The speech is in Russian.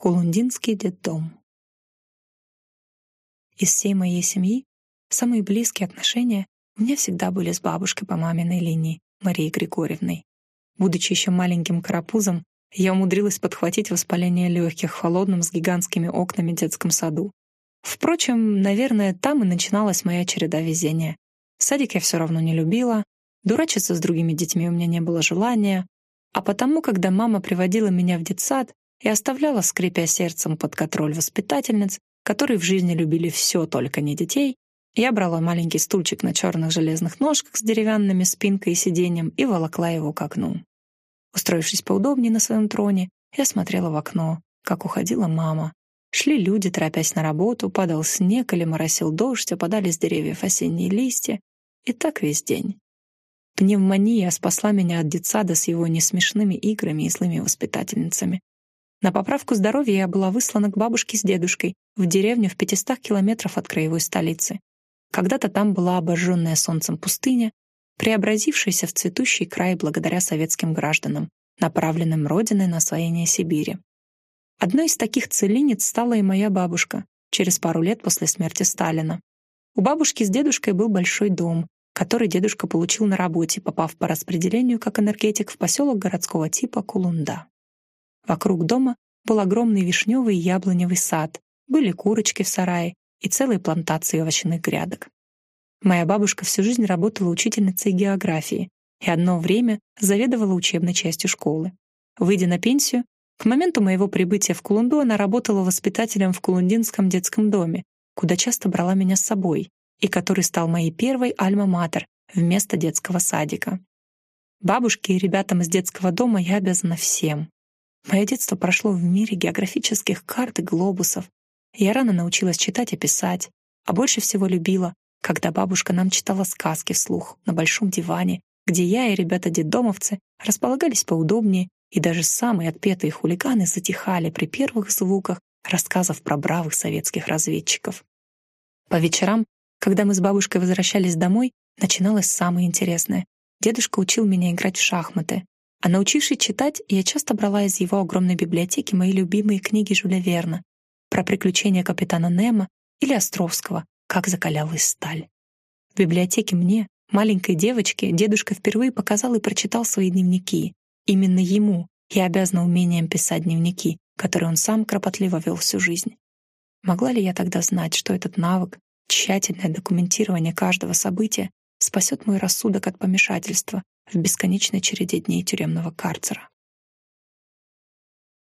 Кулундинский детдом. Из всей моей семьи самые близкие отношения у меня всегда были с бабушкой по маминой линии, Марией Григорьевной. Будучи еще маленьким карапузом, я умудрилась подхватить воспаление легких в холодном с гигантскими окнами детском саду. Впрочем, наверное, там и начиналась моя череда везения. Садик я все равно не любила, дурачиться с другими детьми у меня не было желания, а потому, когда мама приводила меня в детсад и оставляла, скрипя сердцем под контроль воспитательниц, которые в жизни любили все, только не детей, я брала маленький стульчик на черных железных ножках с деревянными спинкой и сиденьем и волокла его к окну. Устроившись поудобнее на своем троне, я смотрела в окно, как уходила мама. Шли люди, торопясь на работу, падал снег или моросил дождь, опадали с деревьев осенние листья. И так весь день. Пневмония спасла меня от детсада с его несмешными играми и злыми воспитательницами. На поправку здоровья я была выслана к бабушке с дедушкой в деревню в 500 километров от краевой столицы. Когда-то там была обожженная солнцем пустыня, преобразившаяся в цветущий край благодаря советским гражданам, направленным Родиной на освоение Сибири. Одной из таких целинниц стала и моя бабушка, через пару лет после смерти Сталина. У бабушки с дедушкой был большой дом, который дедушка получил на работе, попав по распределению как энергетик в поселок городского типа Кулунда. Вокруг дома был огромный вишневый и яблоневый сад, были курочки в сарае и целые плантации овощных грядок. Моя бабушка всю жизнь работала учительницей географии и одно время заведовала учебной частью школы. Выйдя на пенсию, к моменту моего прибытия в Кулунду она работала воспитателем в Кулундинском детском доме, куда часто брала меня с собой, и который стал моей первой альма-матер вместо детского садика. Бабушке и ребятам из детского дома я обязана всем. Мое детство прошло в мире географических карт и глобусов. Я рано научилась читать и писать, а больше всего любила, когда бабушка нам читала сказки вслух на большом диване, где я и ребята-детдомовцы располагались поудобнее, и даже самые отпетые хулиганы затихали при первых звуках рассказов про бравых советских разведчиков. По вечерам, когда мы с бабушкой возвращались домой, начиналось самое интересное. Дедушка учил меня играть в шахматы. А научившись читать, я часто брала из его огромной библиотеки мои любимые книги Жюля Верна про приключения капитана Немо или Островского, как закалялась сталь. В библиотеке мне, маленькой девочке, дедушка впервые показал и прочитал свои дневники. Именно ему я обязана умением писать дневники, которые он сам кропотливо вел всю жизнь. Могла ли я тогда знать, что этот навык, тщательное документирование каждого события, спасет мой рассудок от помешательства в бесконечной череде дней тюремного карцера?